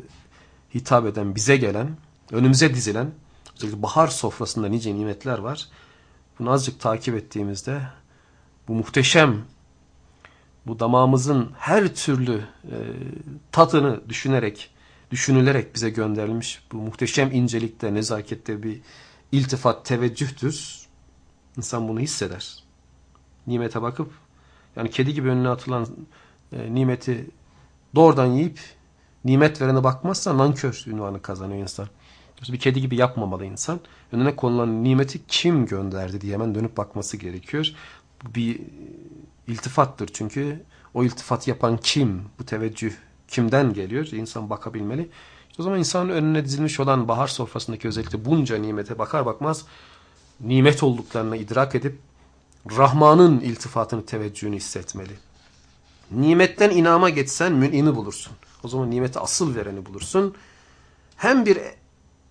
[SPEAKER 1] hitap eden, bize gelen, önümüze dizilen, özellikle bahar sofrasında nice nimetler var. Bunu azıcık takip ettiğimizde bu muhteşem, bu damağımızın her türlü e, tadını düşünerek, düşünülerek bize gönderilmiş bu muhteşem incelikte, nezakette bir iltifat, teveccühtür. İnsan bunu hisseder. Nimete bakıp, yani kedi gibi önüne atılan e, nimeti doğrudan yiyip nimet verene bakmazsa nankör ünvanı kazanıyor insan. Bir kedi gibi yapmamalı insan. Önüne konulan nimeti kim gönderdi diye hemen dönüp bakması gerekiyor. Bir iltifattır çünkü o iltifat yapan kim, bu teveccüh kimden geliyor? İnsan bakabilmeli. O zaman insanın önüne dizilmiş olan bahar sofrasındaki özellikle bunca nimete bakar bakmaz nimet olduklarını idrak edip Rahman'ın iltifatını, teveccühünü hissetmeli. Nimetten inama geçsen münimi bulursun. O zaman nimeti asıl vereni bulursun. Hem bir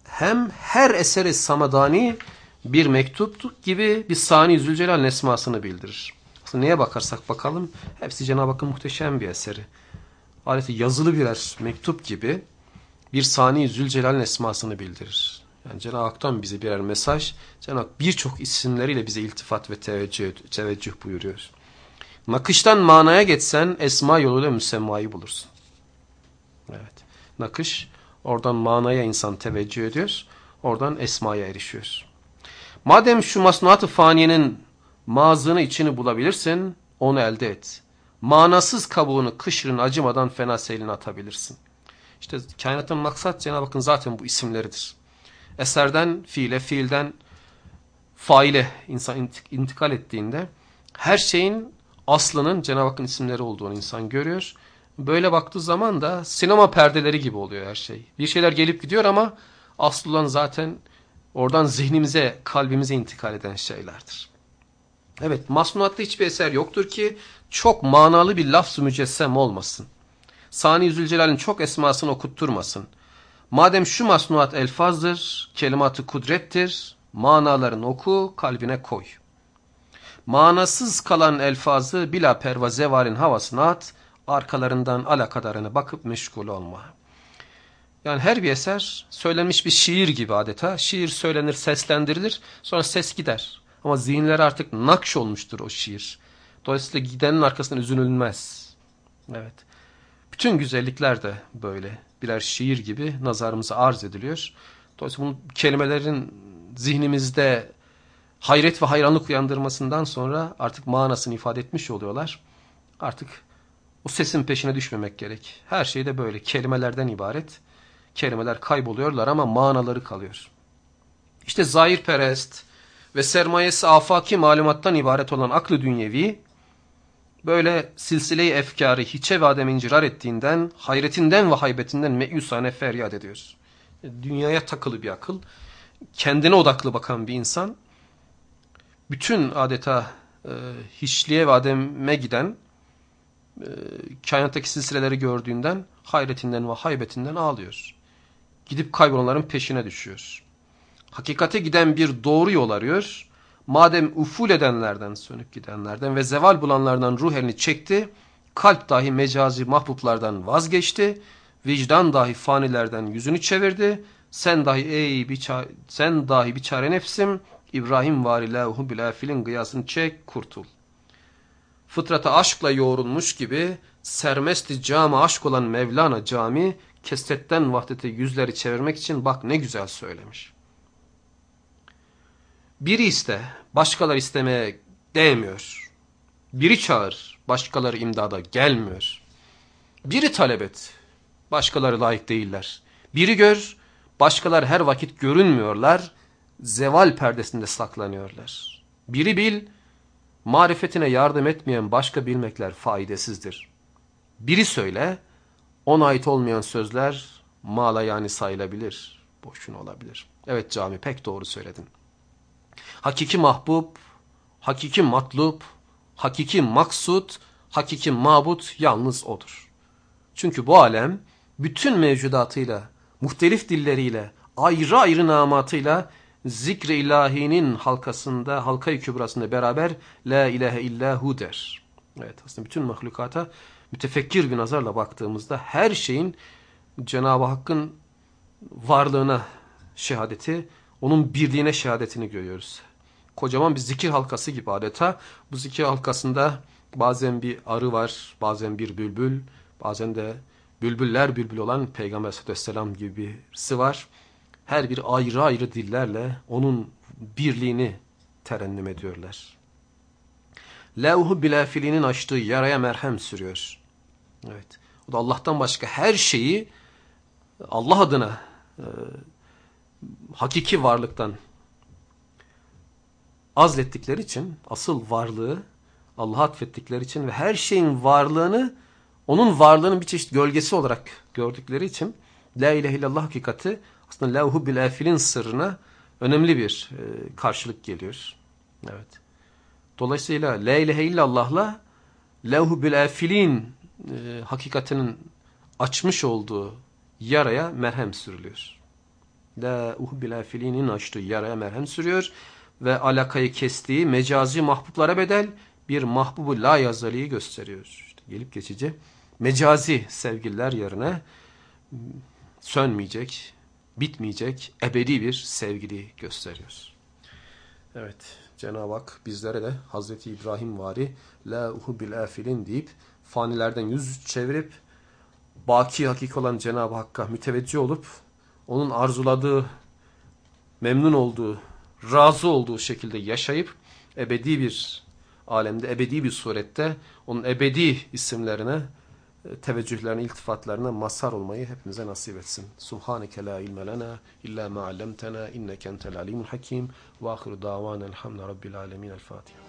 [SPEAKER 1] hem her eseri samadani bir mektup gibi bir sani Zülcelal'in esmasını bildirir. Aslında neye bakarsak bakalım hepsi Cenab-ı Hakk'ın muhteşem bir eseri. Adeta yazılı birer mektup gibi bir sani Zülcelal'in esmasını bildirir. Yani Cenab-ı Hak'tan bize birer mesaj, Cenab-ı Hak birçok isimleriyle bize iltifat ve teveccüh, teveccüh buyuruyor. Nakıştan manaya geçsen esma yoluyla müsemmayı bulursun. Evet. Nakış oradan manaya insan teveccüh ediyor. Oradan esmaya erişiyor. Madem şu masnuat-ı faniyenin mağazını içini bulabilirsin, onu elde et. Manasız kabuğunu kışırın acımadan fena seline atabilirsin. İşte kainatın maksat Cenab-ı Hakk'ın zaten bu isimleridir. Eserden fiile, fiilden faile insan intikal ettiğinde her şeyin aslının Cenab-ı Hakk'ın isimleri olduğunu insan görüyor. Böyle baktığı zaman da sinema perdeleri gibi oluyor her şey. Bir şeyler gelip gidiyor ama asıl olan zaten oradan zihnimize, kalbimize intikal eden şeylerdir. Evet, masnuatta hiçbir eser yoktur ki çok manalı bir lafz-ı mücessem olmasın. Sani Zülcelal'in çok esmasını okutturmasın. Madem şu masnuat elfazdır, kelimatı kudrettir, manaların oku, kalbine koy. Manasız kalan elfazı bila perva zevalin havasına at, arkalarından alakadarına bakıp meşgul olma. Yani her bir eser söylenmiş bir şiir gibi adeta. Şiir söylenir, seslendirilir, sonra ses gider. Ama zihinler artık nakş olmuştur o şiir. Dolayısıyla gidenin arkasından üzülünmez. Evet. Bütün güzellikler de böyle birer şiir gibi nazarımıza arz ediliyor. Dolayısıyla bu kelimelerin zihnimizde hayret ve hayranlık uyandırmasından sonra artık manasını ifade etmiş oluyorlar. Artık o sesin peşine düşmemek gerek. Her şey de böyle kelimelerden ibaret. Kelimeler kayboluyorlar ama manaları kalıyor. İşte zahirperest ve sermayesi afaki malumattan ibaret olan aklı dünyevi böyle silsile-i efkarı hiçe ve adem incirar ettiğinden, hayretinden ve haybetinden meyusane feryat ediyor. Dünyaya takılı bir akıl, kendine odaklı bakan bir insan, bütün adeta e, hiçliğe ve ademe giden e, kainattaki silsileleri gördüğünden hayretinden ve haybetinden ağlıyor. Gidip kaybolanların peşine düşüyor. Hakikate giden bir doğru yol arıyor. Madem uful edenlerden, sönüp gidenlerden ve zeval bulanlardan ruh elini çekti, kalp dahi mecazi mahbuplardan vazgeçti, vicdan dahi fanilerden yüzünü çevirdi, sen dahi ey bir sen dahi bir çare nefsim, İbrahim varilahu bilafilin gıyasını çek, kurtul. Fıtrata aşkla yoğrulmuş gibi sermesti cama aşk olan Mevlana cami kesretten vahdete yüzleri çevirmek için bak ne güzel söylemiş. Biri iste, başkaları istemeye değmiyor. Biri çağır, başkaları imdada gelmiyor. Biri talep et, başkaları layık değiller. Biri gör, başkaları her vakit görünmüyorlar, zeval perdesinde saklanıyorlar. Biri bil, marifetine yardım etmeyen başka bilmekler faydasızdır. Biri söyle, ona ait olmayan sözler mala yani sayılabilir, boşuna olabilir. Evet cami pek doğru söyledin. Hakiki mahbub, hakiki matlup, hakiki maksut, hakiki mabut yalnız odur. Çünkü bu alem bütün mevcudatıyla, muhtelif dilleriyle, ayrı ayrı namatıyla zikr-i ilahinin halkasında, halka-i kübrasında beraber La ilahe illahu der. Evet aslında bütün mahlukata mütefekkir bir nazarla baktığımızda her şeyin Cenab-ı Hakk'ın varlığına şehadeti, onun birliğine şehadetini görüyoruz. Kocaman bir zikir halkası gibi adeta. Bu zikir halkasında bazen bir arı var, bazen bir bülbül, bazen de bülbüller bülbül olan Peygamber aleyhisselam gibi birisi var. Her bir ayrı ayrı dillerle onun birliğini terennüm ediyorlar. Levhu bilafilinin açtığı yaraya merhem sürüyor. Evet. O da Allah'tan başka her şeyi Allah adına e, hakiki varlıktan azlettikleri için asıl varlığı Allah'a atfettikleri için ve her şeyin varlığını onun varlığının bir çeşit gölgesi olarak gördükleri için La ilahe illallah hakikati aslında levhu bilafilin sırrına önemli bir e, karşılık geliyor. Evet. Dolayısıyla La ilahe illallah'la levhu bilafilin e, hakikatinin açmış olduğu yaraya merhem sürülüyor. La uhbil filinin açtığı yaraya merhem sürüyor ve alakayı kestiği mecazi mahbublara bedel bir mahbubu la yazaliyi gösteriyor. İşte gelip geçici mecazi sevgililer yerine sönmeyecek, bitmeyecek ebedi bir sevgili gösteriyor. Evet Cenab-ı Hak bizlere de Hazreti İbrahim vari la uhbil afilin deyip fanilerden yüz çevirip baki hakik olan Cenab-ı Hakk'a müteveccih olup onun arzuladığı, memnun olduğu, razı olduğu şekilde yaşayıp ebedi bir alemde, ebedi bir surette onun ebedi isimlerine, teveccühlerine, iltifatlarına mazhar olmayı hepimize nasip etsin. Subhaneke la ilme lena illa ma allamtena inneke entel alimul hakim ve ahiru davana elhamdülillahi rabbil alemin. El Fatiha.